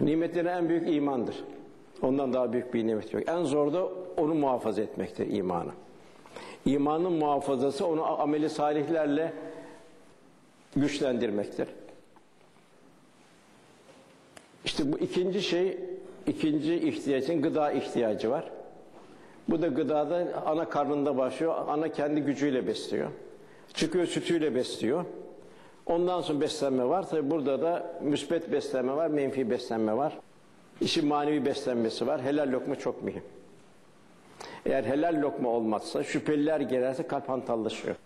Nimetlerin en büyük imandır. Ondan daha büyük bir nimet yok. En zor da onu muhafaza etmektir imanı. İmanın muhafazası onu ameli salihlerle güçlendirmektir. İşte bu ikinci şey, ikinci ihtiyacın gıda ihtiyacı var. Bu da gıdada ana karnında başlıyor. Ana kendi gücüyle besliyor. Çıkıyor sütüyle besliyor. Ondan sonra beslenme var. Tabi burada da müsbet beslenme var, menfi beslenme var. İşin manevi beslenmesi var. Helal lokma çok mühim. Eğer helal lokma olmazsa, şüpheliler girerse kalp hantallaşıyor.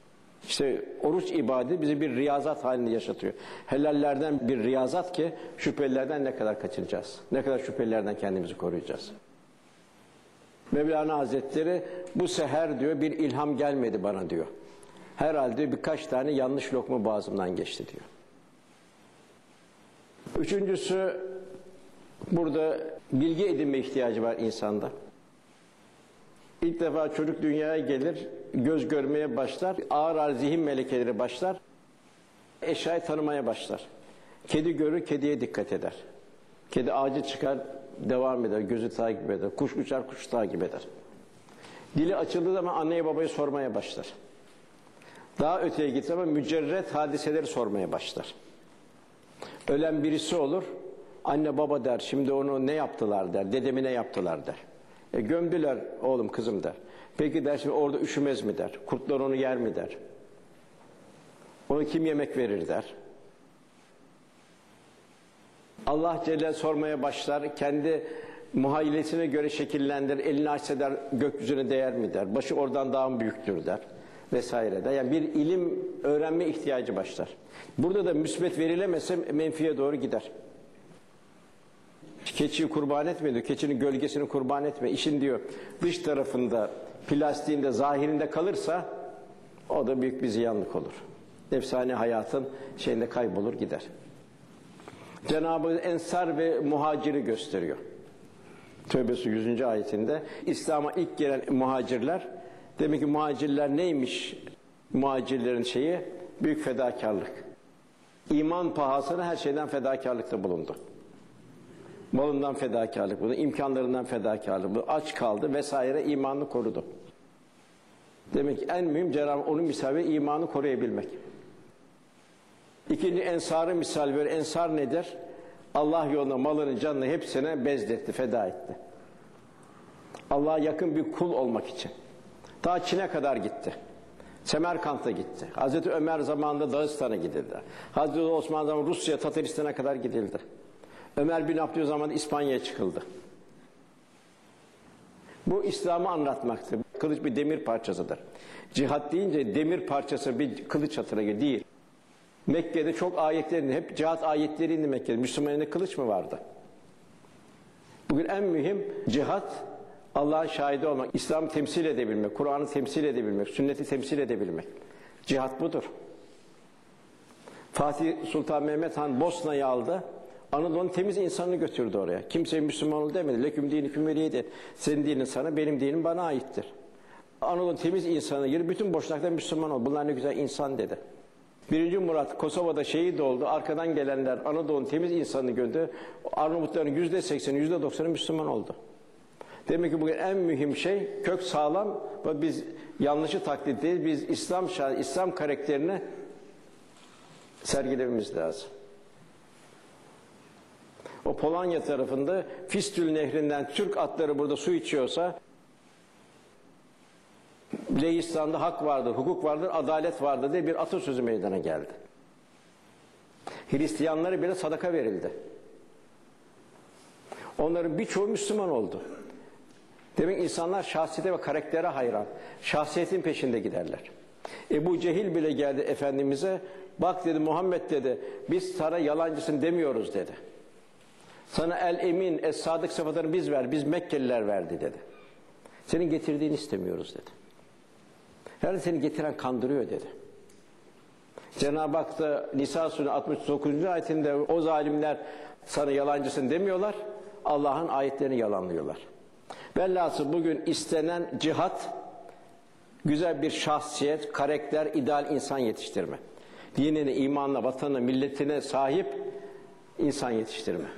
İşte oruç ibadeti bizi bir riyazat halinde yaşatıyor. Helallerden bir riyazat ki şüphelilerden ne kadar kaçınacağız? Ne kadar şüphelilerden kendimizi koruyacağız? Mevlana Hazretleri bu seher diyor bir ilham gelmedi bana diyor. Herhalde birkaç tane yanlış lokma boğazımdan geçti diyor. Üçüncüsü burada bilgi edinme ihtiyacı var insanda. İlk defa çocuk dünyaya gelir, göz görmeye başlar, ağır ağır zihin melekeleri başlar, eşyayı tanımaya başlar. Kedi görür, kediye dikkat eder. Kedi ağacı çıkar, devam eder, gözü takip eder. Kuş uçar, kuş takip eder. Dili açıldığı zaman anneye babayı sormaya başlar. Daha öteye gitse ama mücerret hadiseleri sormaya başlar. Ölen birisi olur, anne baba der, şimdi onu ne yaptılar der, dedemi ne yaptılar der. E, gömdüler oğlum kızım der. Peki der şimdi orada üşümez mi der. Kurtlar onu yer mi der. Onu kim yemek verir der. Allah Celle sormaya başlar. Kendi muhayyilesine göre şekillendir. Elini açsa der gökyüzüne değer mi der. Başı oradan daha mı büyüktür der. Vesaire der. Yani bir ilim öğrenme ihtiyacı başlar. Burada da müsbet verilemese menfiye doğru gider. Keçiyi kurban etme diyor. Keçinin gölgesini kurban etme. İşin diyor dış tarafında, plastiğinde, zahirinde kalırsa o da büyük bir ziyanlık olur. Nefsani hayatın şeyinde kaybolur gider. Cenab-ı Ensar ve muhaciri gösteriyor. Tövbesi 100. ayetinde İslam'a ilk gelen muhacirler demek ki muhacirler neymiş? Muhacirlerin şeyi büyük fedakarlık. İman pahasına her şeyden fedakarlıkta bulundu. Malından fedakarlık bulundu, imkanlarından fedakarlık bulundu, aç kaldı vesaire imanını korudu. Demek ki en mühim Cenab-ı onun misali imanı koruyabilmek. İkinci ensarı misal ver. Ensar nedir? Allah yolunda malını, canını hepsine bezdetti, feda etti. Allah'a yakın bir kul olmak için. Ta Çin'e kadar gitti. Semerkant'a gitti. Hazreti Ömer zamanında Dağıstan'a gidildi. Hazreti Osman zamanında Rusya, Tataristan'a kadar gidildi. Ömer bin Abdülaziz zamanında İspanya'ya çıkıldı. Bu İslam'ı anlatmaktır. Kılıç bir demir parçasıdır. Cihat deyince demir parçası bir kılıç hatırına değil. Mekke'de çok ayetlerin, hep cihat ayetleri indi Mekke'de. Müslümanın kılıç mı vardı? Bugün en mühim cihat, Allah'ın şahidi olmak, İslam'ı temsil edebilmek, Kur'an'ı temsil edebilmek, sünneti temsil edebilmek. Cihat budur. Fatih Sultan Mehmet Han Bosna'yı aldı. Anadolu'nun temiz insanını götürdü oraya. Kimse Müslüman ol demedi. Leküm dini kümmeliydi. Senin dinin sana, benim dinim bana aittir. Anadolu'nun temiz insanı gir, bütün boşnaklar Müslüman ol. Bunlar ne güzel insan dedi. Birinci Murat Kosova'da şehit oldu. Arkadan gelenler Anadolu'nun temiz insanını gördü. Arnavutların yüzde sekseni, yüzde doksanı Müslüman oldu. Demek ki bugün en mühim şey kök sağlam ve biz yanlışı taklit değil, biz İslam İslam karakterini sergilememiz lazım. O Polonya tarafında Fistül Nehri'nden Türk atları burada su içiyorsa Leistan'da hak vardır, hukuk vardır, adalet vardır diye bir atasözü meydana geldi. Hristiyanlara bile sadaka verildi. Onların birçoğu Müslüman oldu. Demek insanlar şahsiyete ve karaktere hayran. Şahsiyetin peşinde giderler. Ebu Cehil bile geldi Efendimiz'e. Bak dedi Muhammed dedi biz sana yalancısın demiyoruz dedi. Sana el emin, es sadık sıfatını biz ver, biz Mekkeliler verdi dedi. Senin getirdiğini istemiyoruz dedi. Herhalde seni getiren kandırıyor dedi. Cenab-ı Hak da Nisa Suresi 69. ayetinde o zalimler sana yalancısın demiyorlar. Allah'ın ayetlerini yalanlıyorlar. Velhasıl bugün istenen cihat güzel bir şahsiyet, karakter, ideal insan yetiştirme. Dinine, imanına, vatanına, milletine sahip insan yetiştirme.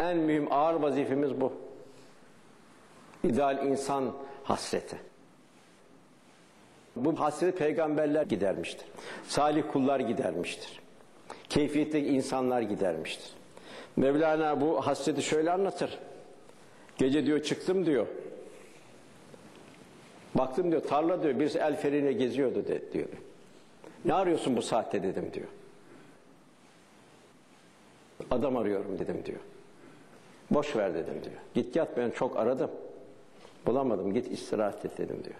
En mühim ağır vazifemiz bu. İdeal insan hasreti. Bu hasreti peygamberler gidermiştir. Salih kullar gidermiştir. Keyfiyetteki insanlar gidermiştir. Mevlana bu hasreti şöyle anlatır. Gece diyor çıktım diyor. Baktım diyor tarla diyor birisi el feriyle geziyordu de, diyor. Ne arıyorsun bu saatte dedim diyor. Adam arıyorum dedim diyor. Boş ver dedim diyor. Git yat ben çok aradım. Bulamadım git istirahat et dedim diyor.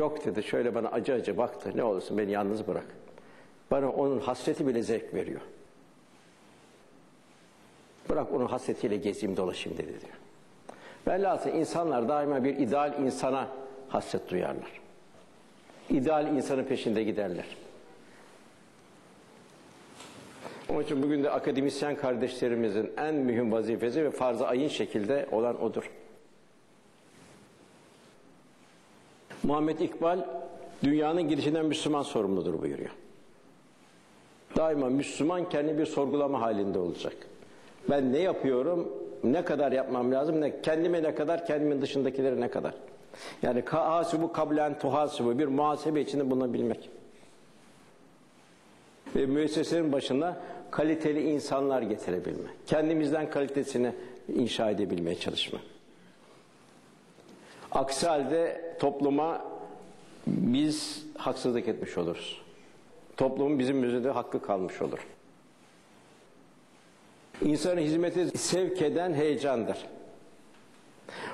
Yok dedi şöyle bana acı acı baktı ne olursun beni yalnız bırak. Bana onun hasreti bile zevk veriyor. Bırak onun hasretiyle gezeyim dolaşayım dedi diyor. Velhasıl insanlar daima bir ideal insana hasret duyarlar. İdeal insanın peşinde giderler. Onun için bugün de akademisyen kardeşlerimizin en mühim vazifesi ve farz-ı ayın şekilde olan odur. Muhammed İkbal dünyanın gidişinden Müslüman sorumludur buyuruyor. Daima Müslüman kendi bir sorgulama halinde olacak. Ben ne yapıyorum, ne kadar yapmam lazım, ne kendime ne kadar, kendimin dışındakilere ne kadar. Yani hasibu kablen tuhasibu bir muhasebe içinde bulunabilmek. Ve müesseselerin başına kaliteli insanlar getirebilme. Kendimizden kalitesini inşa edebilmeye çalışma. Aksi halde topluma biz haksızlık etmiş oluruz. Toplumun bizim müzede hakkı kalmış olur. İnsanı hizmete sevk eden heyecandır.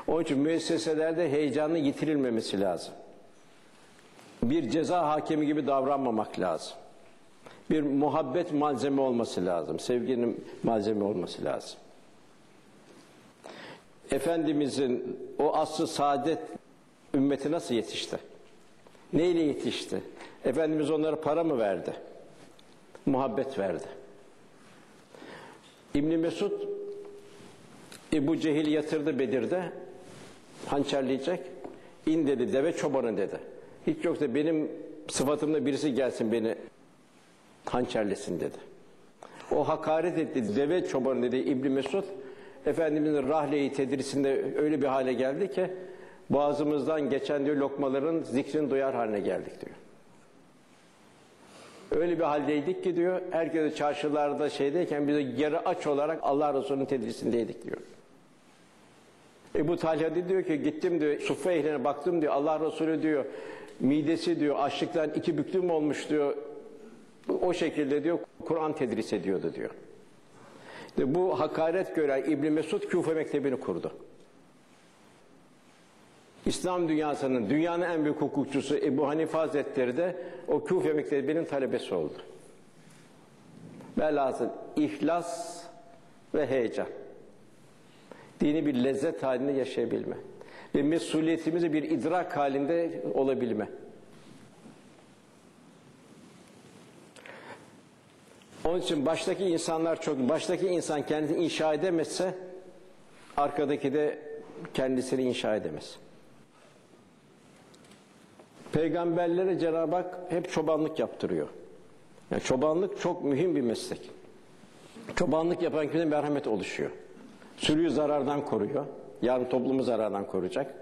Onun için müesseselerde heyecanın yitirilmemesi lazım. Bir ceza hakemi gibi davranmamak lazım. Bir muhabbet malzeme olması lazım. Sevginin malzeme olması lazım. Efendimizin o aslı saadet ümmeti nasıl yetişti? Neyle yetişti? Efendimiz onlara para mı verdi? Muhabbet verdi. İbn Mesud Ebu Cehil yatırdı Bedir'de hançerleyecek. İn dedi deve çobanı dedi. Hiç yoksa benim sıfatımda birisi gelsin beni hançerlesin dedi. O hakaret etti deve çobanı dedi İbn Mesud. Efendimizin rahle-i tedrisinde öyle bir hale geldi ki boğazımızdan geçen diyor lokmaların zikrini duyar haline geldik diyor. Öyle bir haldeydik ki diyor, herkes çarşılarda şeydeyken biz de yarı aç olarak Allah Resulü'nün tedrisindeydik diyor. Ebu Talha diyor ki gittim diyor, suffe ehline baktım diyor, Allah Resulü diyor, midesi diyor, açlıktan iki büklüm olmuş diyor, o şekilde diyor, Kur'an tedris ediyordu diyor. İşte bu hakaret gören İbn Mesud Küfe Mektebi'ni kurdu. İslam dünyasının dünyanın en büyük hukukçusu Ebu Hanife Hazretleri de o Küfe Mektebi'nin talebesi oldu. Velhasıl ihlas ve heyecan. Dini bir lezzet halinde yaşayabilme. Ve mesuliyetimizi bir idrak halinde olabilme. Onun için baştaki insanlar çok, baştaki insan kendini inşa edemezse arkadaki de kendisini inşa edemez. Peygamberlere Cenab-ı Hak hep çobanlık yaptırıyor. Yani çobanlık çok mühim bir meslek. Çobanlık yapan kimse merhamet oluşuyor. Sürüyü zarardan koruyor. Yarın toplumu zarardan koruyacak.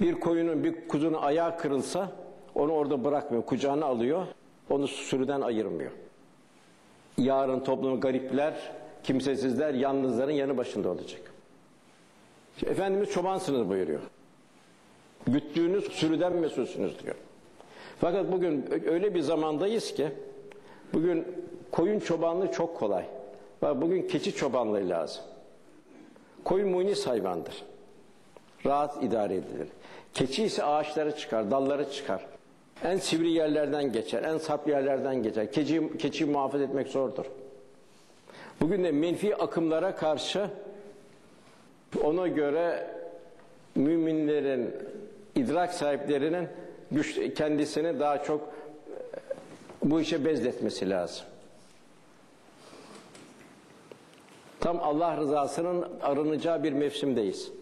Bir koyunun, bir kuzunun ayağı kırılsa onu orada bırakmıyor. Kucağına alıyor. Onu sürüden ayırmıyor. Yarın toplumun garipler, kimsesizler, yalnızların yanı başında olacak. Efendimiz çobansınız buyuruyor. Güttüğünüz sürüden mesulsünüz diyor. Fakat bugün öyle bir zamandayız ki bugün koyun çobanlığı çok kolay. Bugün keçi çobanlığı lazım. Koyun munis hayvandır. Rahat idare edilir. Keçi ise ağaçlara çıkar, dallara çıkar. En sivri yerlerden geçer, en saplı yerlerden geçer. Keçi, keçiyi muhafaza etmek zordur. Bugün de menfi akımlara karşı ona göre müminlerin, idrak sahiplerinin güç, kendisini daha çok bu işe bezletmesi lazım. Tam Allah rızasının arınacağı bir mevsimdeyiz.